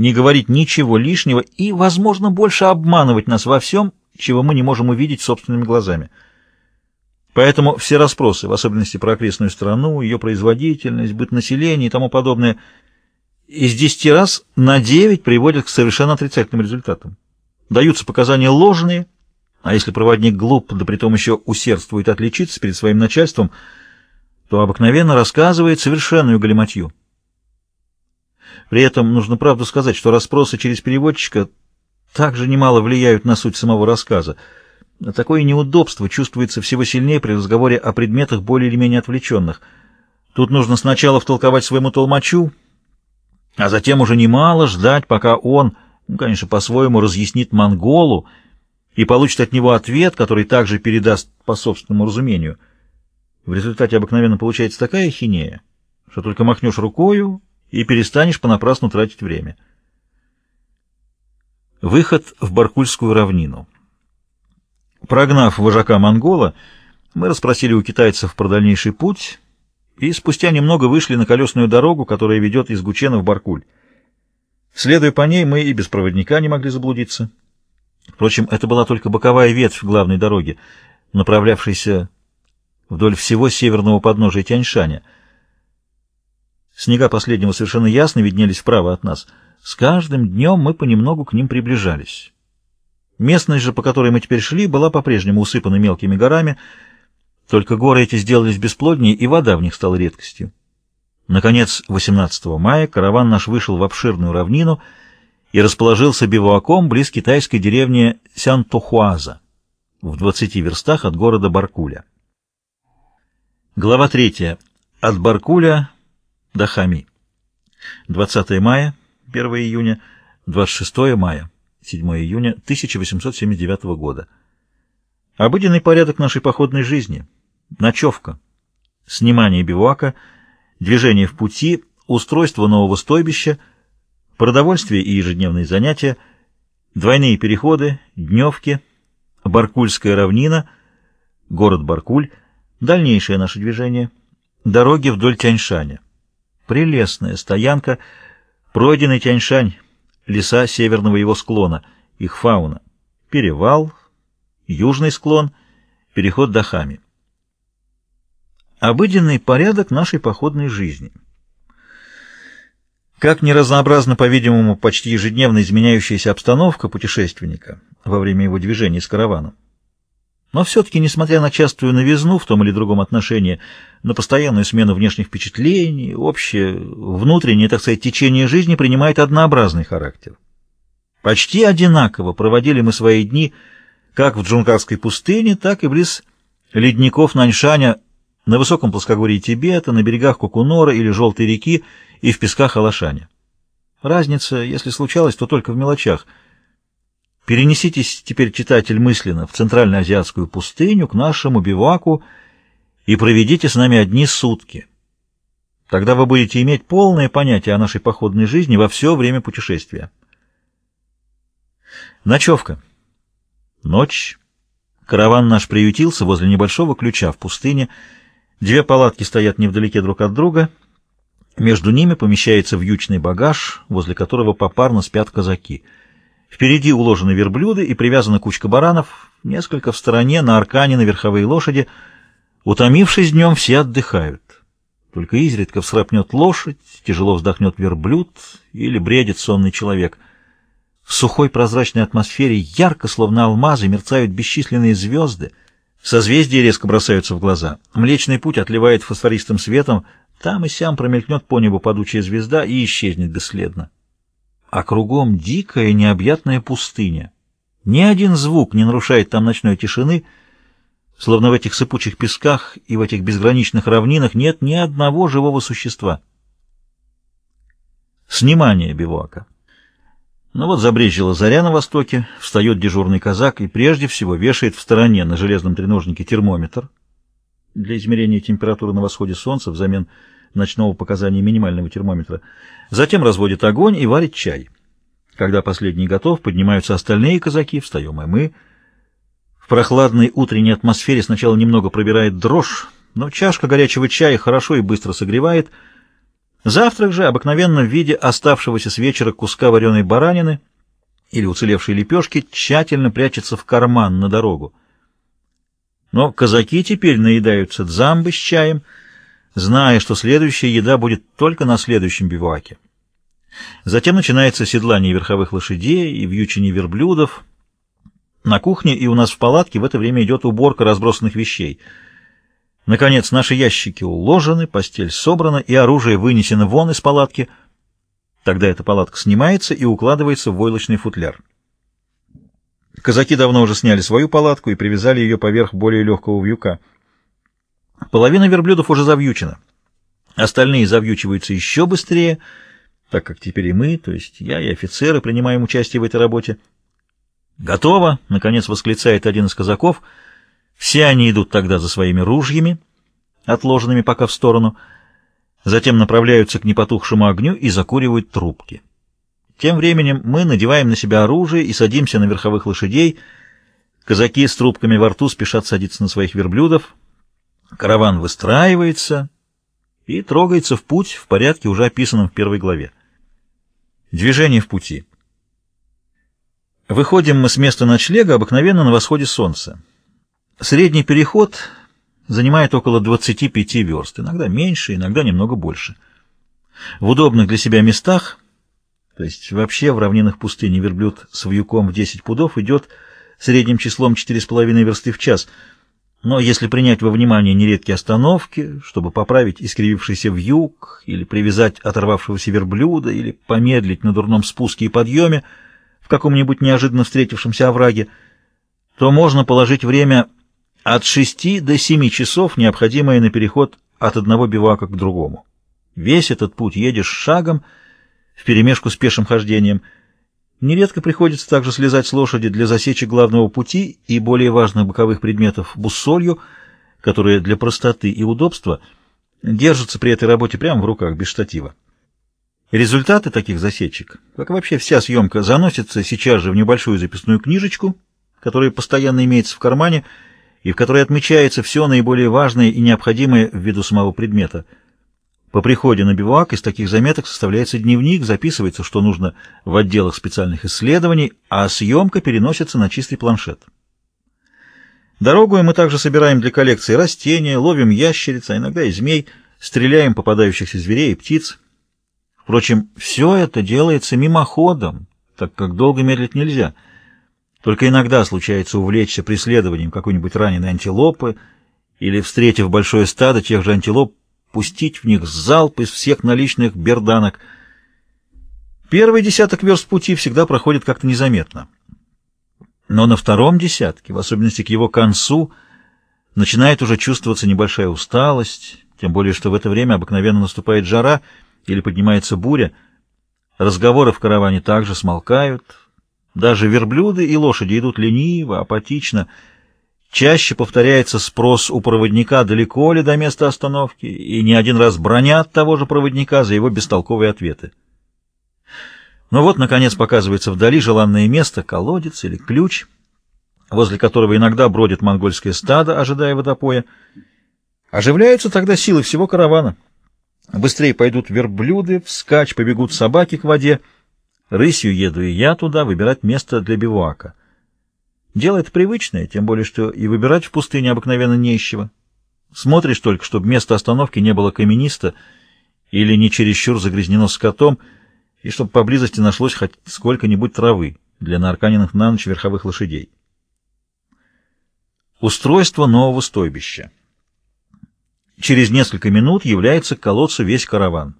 не говорить ничего лишнего и, возможно, больше обманывать нас во всем, чего мы не можем увидеть собственными глазами. Поэтому все расспросы, в особенности про окрестную страну, ее производительность, быт населения и тому подобное, из десяти раз на девять приводят к совершенно отрицательным результатам. Даются показания ложные, а если проводник глуп, да притом еще усердствует отличиться перед своим начальством, то обыкновенно рассказывает совершенную галиматью. При этом нужно правду сказать, что расспросы через переводчика также немало влияют на суть самого рассказа. Такое неудобство чувствуется всего сильнее при разговоре о предметах более или менее отвлеченных. Тут нужно сначала втолковать своему толмачу, а затем уже немало ждать, пока он, ну, конечно, по-своему разъяснит монголу и получит от него ответ, который также передаст по собственному разумению. В результате обыкновенно получается такая хинея, что только махнешь рукою и перестанешь понапрасну тратить время. Выход в Баркульскую равнину. Прогнав вожака монгола, мы расспросили у китайцев про дальнейший путь и спустя немного вышли на колесную дорогу, которая ведет из Гучена в Баркуль. Следуя по ней, мы и без проводника не могли заблудиться. Впрочем, это была только боковая ветвь главной дороги, направлявшейся вдоль всего северного подножия Тяньшаня — Снега последнего совершенно ясно виднелись вправо от нас. С каждым днем мы понемногу к ним приближались. Местность же, по которой мы теперь шли, была по-прежнему усыпана мелкими горами, только горы эти сделались бесплоднее, и вода в них стала редкостью. Наконец, 18 мая караван наш вышел в обширную равнину и расположился бивуаком близ китайской деревни Сянтохуаза, в 20 верстах от города Баркуля. Глава 3. От Баркуля Дахами. 20 мая, 1 июня, 26 мая, 7 июня 1879 года. Обыденный порядок нашей походной жизни. Ночевка. Снимание бивуака, движение в пути, устройство нового стойбища, продовольствие и ежедневные занятия, двойные переходы, дневки, Баркульская равнина, город Баркуль, дальнейшее наше движение, дороги вдоль Тяньшаня. Прелестная стоянка, пройденный Тяньшань, леса северного его склона, их фауна, перевал, южный склон, переход до Хами. Обыденный порядок нашей походной жизни. Как неразнообразна, по-видимому, почти ежедневно изменяющаяся обстановка путешественника во время его движения с караваном. Но все-таки, несмотря на частую новизну в том или другом отношении, на постоянную смену внешних впечатлений, общее внутреннее, так сказать, течение жизни принимает однообразный характер. Почти одинаково проводили мы свои дни как в Джунгарской пустыне, так и близ ледников Наньшаня, на высоком плоскогорье Тибета, на берегах Кукунора или Желтой реки и в песках Алашаня. Разница, если случалось, то только в мелочах – Перенеситесь теперь, читатель, мысленно в Центральноазиатскую пустыню, к нашему биваку, и проведите с нами одни сутки. Тогда вы будете иметь полное понятие о нашей походной жизни во все время путешествия. Ночевка. Ночь. Караван наш приютился возле небольшого ключа в пустыне. Две палатки стоят невдалеке друг от друга. Между ними помещается вьючный багаж, возле которого попарно спят казаки — Впереди уложены верблюды и привязана кучка баранов, несколько в стороне, на аркане, на верховые лошади. Утомившись днем, все отдыхают. Только изредка всрапнет лошадь, тяжело вздохнет верблюд или бредит сонный человек. В сухой прозрачной атмосфере ярко, словно алмазы, мерцают бесчисленные звезды. Созвездия резко бросаются в глаза. Млечный путь отливает фосфористым светом. Там и сям промелькнет по небу падучая звезда и исчезнет бесследно а кругом дикая необъятная пустыня. Ни один звук не нарушает там ночной тишины, словно в этих сыпучих песках и в этих безграничных равнинах нет ни одного живого существа. Снимание бивуака. Ну вот забрежила заря на востоке, встает дежурный казак и прежде всего вешает в стороне на железном треножнике термометр для измерения температуры на восходе солнца взамен ночного показания минимального термометра. Затем разводит огонь и варит чай. Когда последний готов, поднимаются остальные казаки, встаем и мы. В прохладной утренней атмосфере сначала немного пробирает дрожь, но чашка горячего чая хорошо и быстро согревает, Завтрак же обыкновенно в виде оставшегося с вечера куска вареной баранины или уцелевшей лепешки тщательно прячется в карман на дорогу. Но казаки теперь наедаются дзамбы с чаем, зная, что следующая еда будет только на следующем биваке. Затем начинается седлание верховых лошадей и вьючение верблюдов. На кухне и у нас в палатке в это время идет уборка разбросанных вещей. Наконец, наши ящики уложены, постель собрана и оружие вынесено вон из палатки. Тогда эта палатка снимается и укладывается в войлочный футляр. Казаки давно уже сняли свою палатку и привязали ее поверх более легкого вьюка. Половина верблюдов уже завьючена. Остальные завьючиваются еще быстрее, так как теперь и мы, то есть я и офицеры, принимаем участие в этой работе. «Готово!» — наконец восклицает один из казаков. Все они идут тогда за своими ружьями, отложенными пока в сторону, затем направляются к непотухшему огню и закуривают трубки. Тем временем мы надеваем на себя оружие и садимся на верховых лошадей. Казаки с трубками во рту спешат садиться на своих верблюдов. Караван выстраивается и трогается в путь в порядке, уже описанном в первой главе. Движение в пути. Выходим мы с места ночлега обыкновенно на восходе солнца. Средний переход занимает около 25 верст, иногда меньше, иногда немного больше. В удобных для себя местах то есть вообще в равнинах пустыни верблюд с вьюком в 10 пудов идет средним числом 4,5 версты в час. Но если принять во внимание нередкие остановки, чтобы поправить искривившийся вьюг, или привязать оторвавшегося верблюда, или помедлить на дурном спуске и подъеме в каком-нибудь неожиданно встретившемся овраге, то можно положить время от 6 до 7 часов, необходимое на переход от одного бивака к другому. Весь этот путь едешь шагом, вперемешку с пешим хождением. Нередко приходится также слезать с лошади для засечек главного пути и более важных боковых предметов буссолью, которые для простоты и удобства держатся при этой работе прямо в руках, без штатива. Результаты таких засечек, как вообще вся съемка, заносятся сейчас же в небольшую записную книжечку, которая постоянно имеется в кармане и в которой отмечается все наиболее важное и необходимое ввиду самого предмета – по приходе на бивуак из таких заметок составляется дневник, записывается, что нужно в отделах специальных исследований, а съемка переносится на чистый планшет. Дорогу мы также собираем для коллекции растения, ловим ящериц, а иногда и змей, стреляем попадающихся зверей и птиц. Впрочем, все это делается мимоходом, так как долго медлить нельзя. Только иногда случается увлечься преследованием какой-нибудь раненой антилопы или, встретив большое стадо тех же антилоп, пустить в них залп из всех наличных берданок. Первый десяток верст пути всегда проходит как-то незаметно. Но на втором десятке, в особенности к его концу, начинает уже чувствоваться небольшая усталость, тем более что в это время обыкновенно наступает жара или поднимается буря. Разговоры в караване также смолкают. Даже верблюды и лошади идут лениво, апатично, Чаще повторяется спрос у проводника, далеко ли до места остановки, и не один раз бронят того же проводника за его бестолковые ответы. Но вот, наконец, показывается вдали желанное место, колодец или ключ, возле которого иногда бродит монгольское стадо, ожидая водопоя. Оживляются тогда силы всего каравана. Быстрее пойдут верблюды, вскачь побегут собаки к воде. Рысью еду и я туда выбирать место для бивуака. Дело это привычное, тем более, что и выбирать в пустыне обыкновенно нечего. Смотришь только, чтобы место остановки не было каменисто или не чересчур загрязнено скотом, и чтобы поблизости нашлось хоть сколько-нибудь травы для нарканенных на ночь верховых лошадей. Устройство нового стойбища. Через несколько минут является к колодцу весь караван.